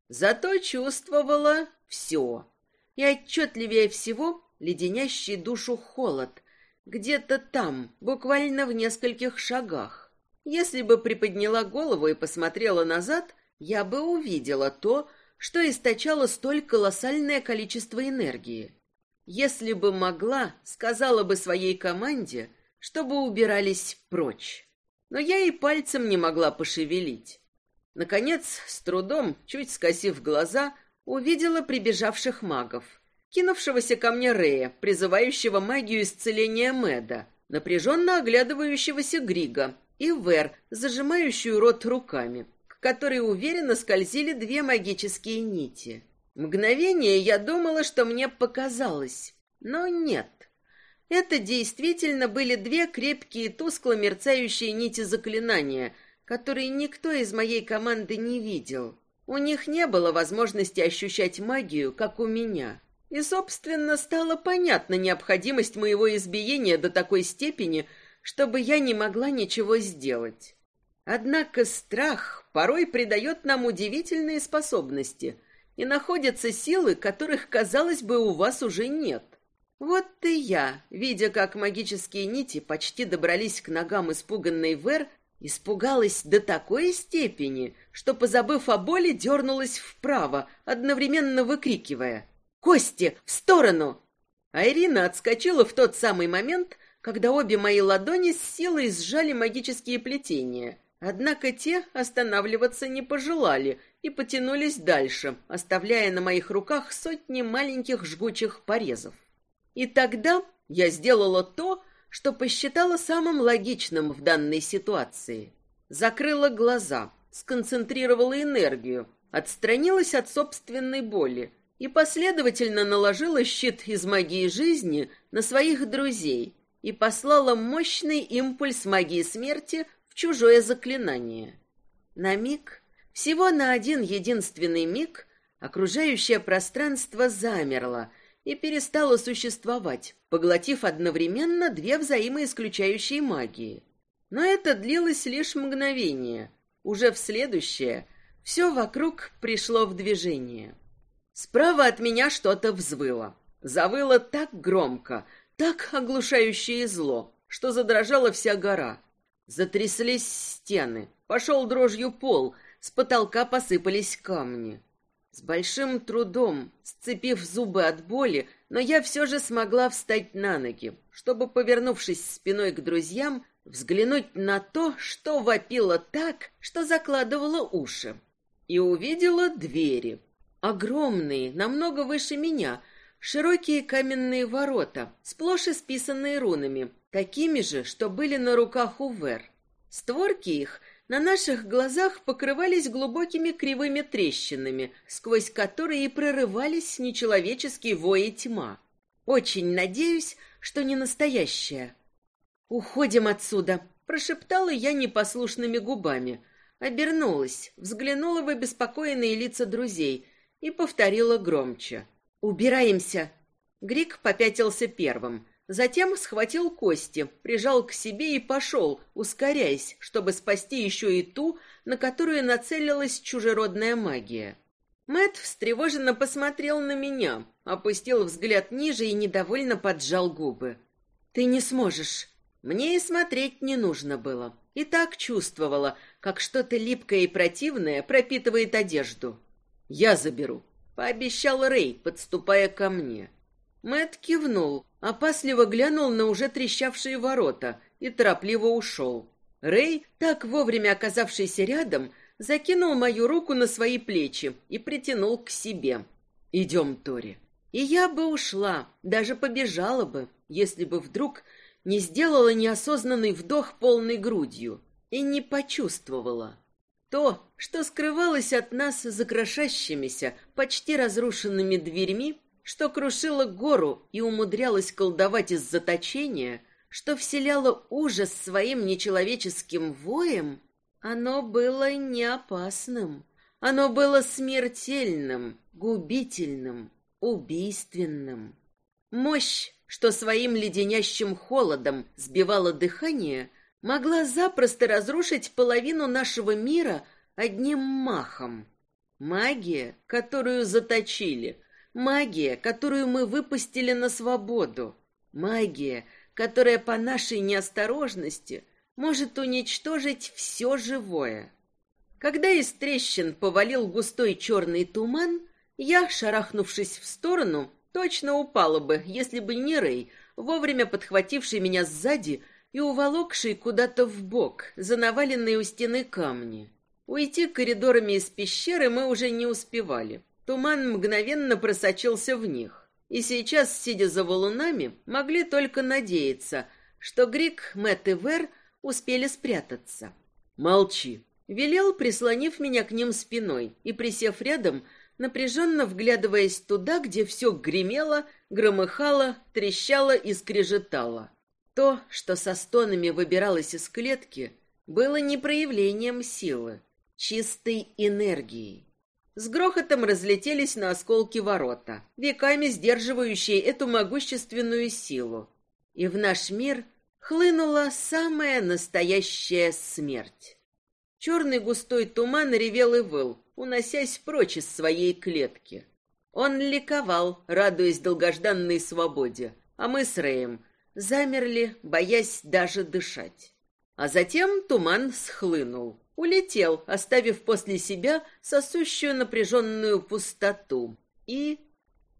Зато чувствовала все. И отчетливее всего леденящий душу холод, где-то там, буквально в нескольких шагах. Если бы приподняла голову и посмотрела назад, я бы увидела то, что источало столь колоссальное количество энергии. Если бы могла, сказала бы своей команде, чтобы убирались прочь. Но я и пальцем не могла пошевелить. Наконец, с трудом, чуть скосив глаза, увидела прибежавших магов — кинувшегося ко мне Рея, призывающего магию исцеления Мэда, напряженно оглядывающегося Грига и Вер, зажимающую рот руками, к которой уверенно скользили две магические нити. Мгновение я думала, что мне показалось, но нет. Это действительно были две крепкие тускло мерцающие нити заклинания, которые никто из моей команды не видел. У них не было возможности ощущать магию, как у меня. И, собственно, стала понятна необходимость моего избиения до такой степени, чтобы я не могла ничего сделать. Однако страх порой придает нам удивительные способности, и находятся силы, которых, казалось бы, у вас уже нет. Вот и я, видя, как магические нити почти добрались к ногам испуганной Вер, испугалась до такой степени, что, позабыв о боли, дернулась вправо, одновременно выкрикивая — Кости, в сторону!» А Ирина отскочила в тот самый момент, когда обе мои ладони с силой сжали магические плетения. Однако те останавливаться не пожелали и потянулись дальше, оставляя на моих руках сотни маленьких жгучих порезов. И тогда я сделала то, что посчитала самым логичным в данной ситуации. Закрыла глаза, сконцентрировала энергию, отстранилась от собственной боли и последовательно наложила щит из магии жизни на своих друзей и послала мощный импульс магии смерти в чужое заклинание. На миг, всего на один единственный миг, окружающее пространство замерло и перестало существовать, поглотив одновременно две взаимоисключающие магии. Но это длилось лишь мгновение. Уже в следующее все вокруг пришло в движение. Справа от меня что-то взвыло. Завыло так громко, так оглушающее зло, что задрожала вся гора. Затряслись стены, пошел дрожью пол, с потолка посыпались камни. С большим трудом, сцепив зубы от боли, но я все же смогла встать на ноги, чтобы, повернувшись спиной к друзьям, взглянуть на то, что вопило так, что закладывало уши. И увидела двери, Огромные, намного выше меня, широкие каменные ворота, сплошь исписанные рунами, такими же, что были на руках у Вер. Створки их на наших глазах покрывались глубокими кривыми трещинами, сквозь которые прорывались нечеловеческие вои тьма. Очень надеюсь, что не настоящая. «Уходим отсюда», — прошептала я непослушными губами. Обернулась, взглянула в обеспокоенные лица друзей — и повторила громче. «Убираемся!» Грик попятился первым, затем схватил кости, прижал к себе и пошел, ускоряясь, чтобы спасти еще и ту, на которую нацелилась чужеродная магия. Мэт встревоженно посмотрел на меня, опустил взгляд ниже и недовольно поджал губы. «Ты не сможешь». Мне и смотреть не нужно было. И так чувствовала, как что-то липкое и противное пропитывает одежду. Я заберу, пообещал Рэй, подступая ко мне. Мэт кивнул, опасливо глянул на уже трещавшие ворота и торопливо ушел. Рэй, так вовремя оказавшийся рядом, закинул мою руку на свои плечи и притянул к себе. «Идем, Тори». И я бы ушла, даже побежала бы, если бы вдруг не сделала неосознанный вдох полной грудью и не почувствовала. То, что скрывалось от нас за крошащимися, почти разрушенными дверьми, что крушило гору и умудрялось колдовать из заточения, что вселяло ужас своим нечеловеческим воем, оно было не опасным. Оно было смертельным, губительным, убийственным. Мощь, что своим леденящим холодом сбивала дыхание, могла запросто разрушить половину нашего мира одним махом. Магия, которую заточили, магия, которую мы выпустили на свободу, магия, которая по нашей неосторожности может уничтожить все живое. Когда из трещин повалил густой черный туман, я, шарахнувшись в сторону, точно упала бы, если бы не Рэй, вовремя подхвативший меня сзади и уволокший куда-то в бок, за наваленные у стены камни. Уйти коридорами из пещеры мы уже не успевали. Туман мгновенно просочился в них. И сейчас, сидя за валунами, могли только надеяться, что Грик, Мэтт и Вер успели спрятаться. «Молчи», — велел, прислонив меня к ним спиной и, присев рядом, напряженно вглядываясь туда, где все гремело, громыхало, трещало и скрежетало. То, что со стонами выбиралось из клетки, было не проявлением силы, чистой энергией. С грохотом разлетелись на осколки ворота, веками сдерживающие эту могущественную силу. И в наш мир хлынула самая настоящая смерть. Черный густой туман ревел и выл, уносясь прочь из своей клетки. Он ликовал, радуясь долгожданной свободе, а мы с Рэем замерли, боясь даже дышать. А затем туман схлынул, улетел, оставив после себя сосущую напряженную пустоту. И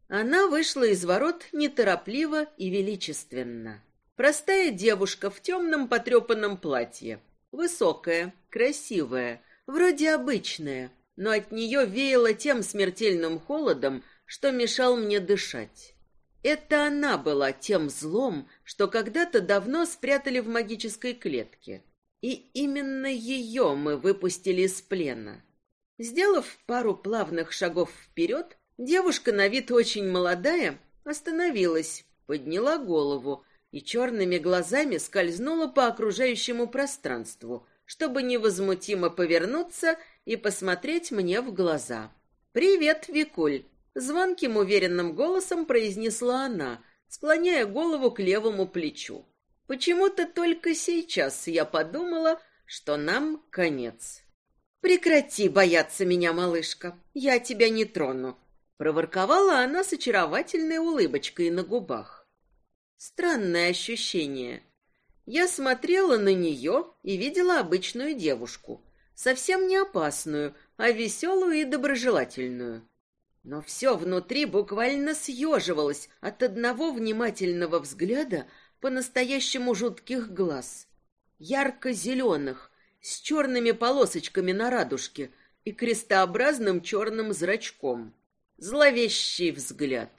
она вышла из ворот неторопливо и величественно. Простая девушка в темном потрепанном платье. Высокая, красивая, вроде обычная, но от нее веяло тем смертельным холодом, что мешал мне дышать. Это она была тем злом, что когда-то давно спрятали в магической клетке. И именно ее мы выпустили из плена. Сделав пару плавных шагов вперед, девушка на вид очень молодая остановилась, подняла голову и черными глазами скользнула по окружающему пространству, чтобы невозмутимо повернуться и посмотреть мне в глаза. «Привет, Викуль!» — звонким уверенным голосом произнесла она, склоняя голову к левому плечу. Почему-то только сейчас я подумала, что нам конец. «Прекрати бояться меня, малышка, я тебя не трону», — проворковала она с очаровательной улыбочкой на губах. Странное ощущение. Я смотрела на нее и видела обычную девушку, совсем не опасную, а веселую и доброжелательную. Но все внутри буквально съеживалось от одного внимательного взгляда по-настоящему жутких глаз. Ярко-зеленых, с черными полосочками на радужке и крестообразным черным зрачком. Зловещий взгляд.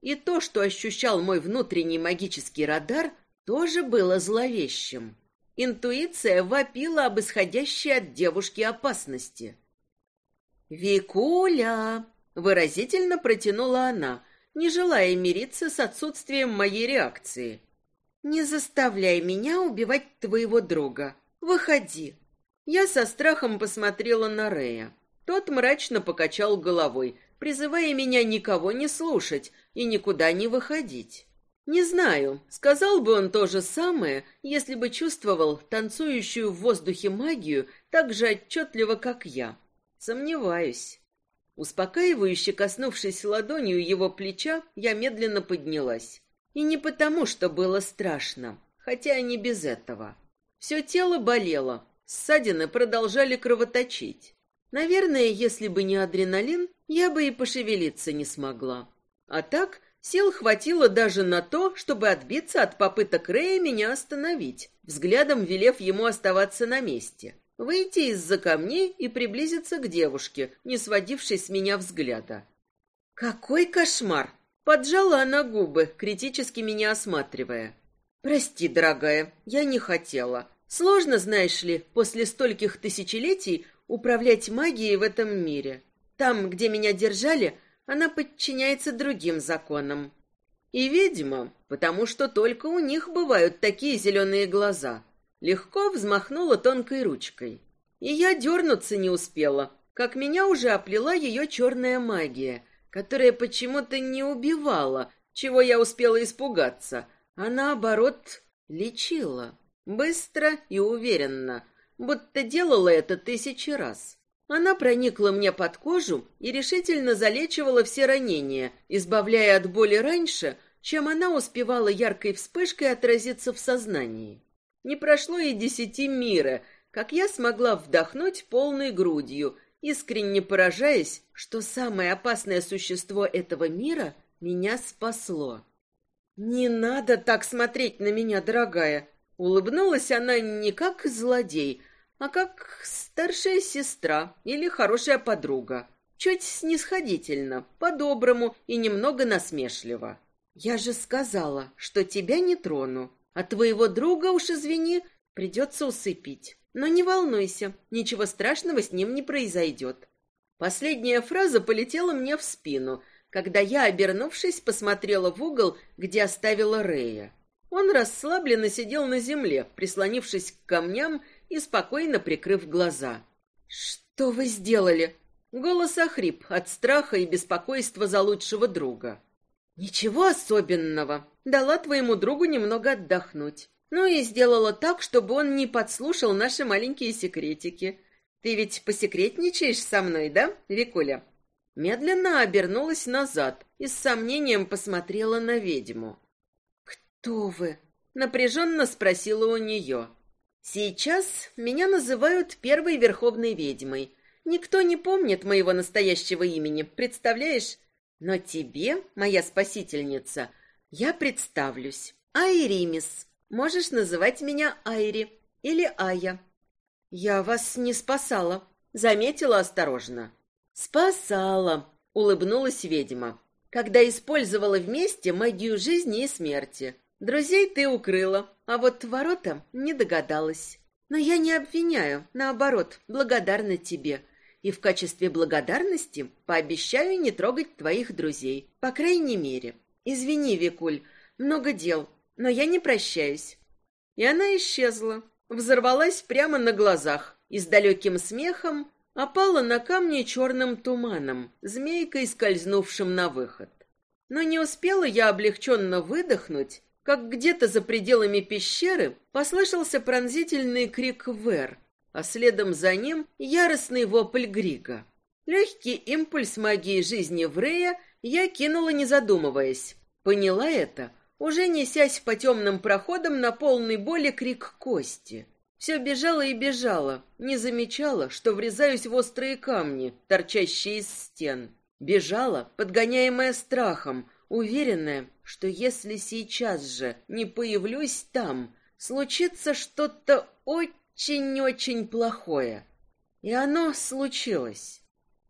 И то, что ощущал мой внутренний магический радар, тоже было зловещим. Интуиция вопила об исходящей от девушки опасности. «Викуля!» — выразительно протянула она, не желая мириться с отсутствием моей реакции. «Не заставляй меня убивать твоего друга. Выходи!» Я со страхом посмотрела на Рея. Тот мрачно покачал головой, призывая меня никого не слушать и никуда не выходить. Не знаю, сказал бы он то же самое, если бы чувствовал танцующую в воздухе магию так же отчетливо, как я. Сомневаюсь. Успокаивающе коснувшись ладонью его плеча, я медленно поднялась. И не потому, что было страшно, хотя не без этого. Все тело болело, ссадины продолжали кровоточить. Наверное, если бы не адреналин, я бы и пошевелиться не смогла. А так, сил хватило даже на то, чтобы отбиться от попыток Рэя меня остановить, взглядом велев ему оставаться на месте выйти из-за камней и приблизиться к девушке, не сводившей с меня взгляда. «Какой кошмар!» — поджала она губы, критически меня осматривая. «Прости, дорогая, я не хотела. Сложно, знаешь ли, после стольких тысячелетий управлять магией в этом мире. Там, где меня держали, она подчиняется другим законам. И, видимо, потому что только у них бывают такие зеленые глаза — Легко взмахнула тонкой ручкой. И я дернуться не успела, как меня уже оплела ее черная магия, которая почему-то не убивала, чего я успела испугаться, а наоборот лечила. Быстро и уверенно, будто делала это тысячи раз. Она проникла мне под кожу и решительно залечивала все ранения, избавляя от боли раньше, чем она успевала яркой вспышкой отразиться в сознании. Не прошло и десяти мира, как я смогла вдохнуть полной грудью, искренне поражаясь, что самое опасное существо этого мира меня спасло. «Не надо так смотреть на меня, дорогая!» Улыбнулась она не как злодей, а как старшая сестра или хорошая подруга. Чуть снисходительно, по-доброму и немного насмешливо. «Я же сказала, что тебя не трону. А твоего друга уж, извини, придется усыпить. Но не волнуйся, ничего страшного с ним не произойдет. Последняя фраза полетела мне в спину, когда я, обернувшись, посмотрела в угол, где оставила Рея. Он расслабленно сидел на земле, прислонившись к камням и спокойно прикрыв глаза. «Что вы сделали?» Голос охрип от страха и беспокойства за лучшего друга. «Ничего особенного. Дала твоему другу немного отдохнуть. Ну и сделала так, чтобы он не подслушал наши маленькие секретики. Ты ведь посекретничаешь со мной, да, Викуля?» Медленно обернулась назад и с сомнением посмотрела на ведьму. «Кто вы?» — напряженно спросила у нее. «Сейчас меня называют первой верховной ведьмой. Никто не помнит моего настоящего имени, представляешь? Но тебе, моя спасительница, я представлюсь. Айримис. Можешь называть меня Айри или Ая. Я вас не спасала, заметила осторожно. Спасала, улыбнулась ведьма. когда использовала вместе магию жизни и смерти. Друзей ты укрыла, а вот ворота не догадалась. Но я не обвиняю, наоборот, благодарна тебе. И в качестве благодарности пообещаю не трогать твоих друзей, по крайней мере. Извини, Викуль, много дел, но я не прощаюсь. И она исчезла, взорвалась прямо на глазах и с далеким смехом опала на камни черным туманом, змейкой скользнувшим на выход. Но не успела я облегченно выдохнуть, как где-то за пределами пещеры послышался пронзительный крик Вер, а следом за ним яростный вопль Грига. Легкий импульс магии жизни Врея я кинула, не задумываясь. Поняла это, уже несясь по темным проходам на полной боли крик Кости. Все бежала и бежала, не замечала, что врезаюсь в острые камни, торчащие из стен. Бежала, подгоняемая страхом, уверенная, что если сейчас же не появлюсь там, случится что-то очень-очень плохое. И оно случилось.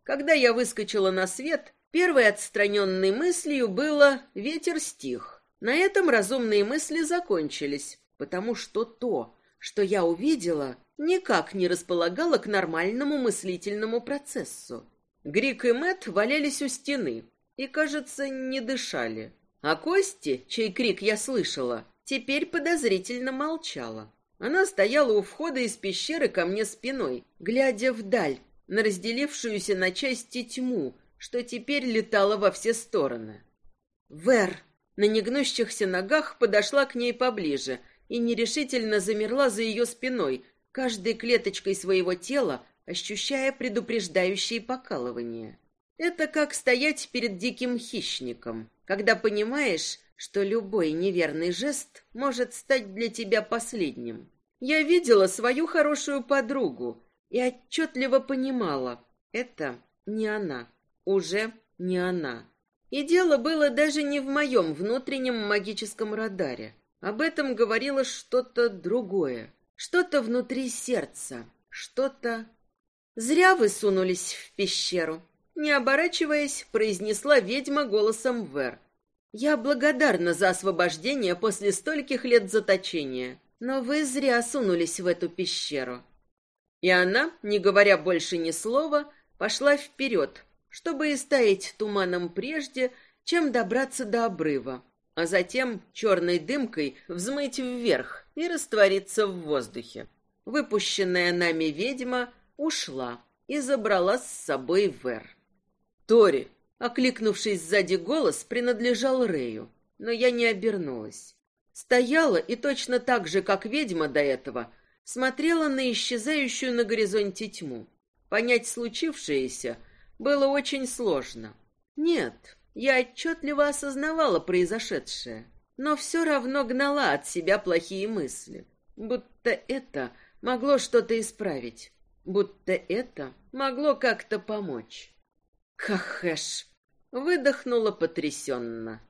Когда я выскочила на свет, первой отстраненной мыслью было «ветер стих». На этом разумные мысли закончились, потому что то, что я увидела, никак не располагало к нормальному мыслительному процессу. Грик и Мэт валялись у стены и, кажется, не дышали. А Кости, чей крик я слышала, теперь подозрительно молчала. Она стояла у входа из пещеры ко мне спиной, глядя вдаль, на разделившуюся на части тьму, что теперь летала во все стороны. Вер на негнущихся ногах подошла к ней поближе и нерешительно замерла за ее спиной, каждой клеточкой своего тела ощущая предупреждающие покалывания. Это как стоять перед диким хищником, когда понимаешь, что любой неверный жест может стать для тебя последним. Я видела свою хорошую подругу и отчетливо понимала, это не она, уже не она. И дело было даже не в моем внутреннем магическом радаре. Об этом говорило что-то другое, что-то внутри сердца, что-то... Зря вы сунулись в пещеру. Не оборачиваясь, произнесла ведьма голосом Вер. Я благодарна за освобождение после стольких лет заточения, но вы зря сунулись в эту пещеру. И она, не говоря больше ни слова, пошла вперед, чтобы истаять туманом прежде, чем добраться до обрыва, а затем черной дымкой взмыть вверх и раствориться в воздухе. Выпущенная нами ведьма ушла и забрала с собой Вер. «Тори!» — окликнувший сзади голос принадлежал Рэю, но я не обернулась. Стояла и точно так же, как ведьма до этого, смотрела на исчезающую на горизонте тьму. Понять случившееся было очень сложно. Нет, я отчетливо осознавала произошедшее, но все равно гнала от себя плохие мысли, будто это могло что-то исправить, будто это могло как-то помочь. Кахэш! Выдохнула потрясенно.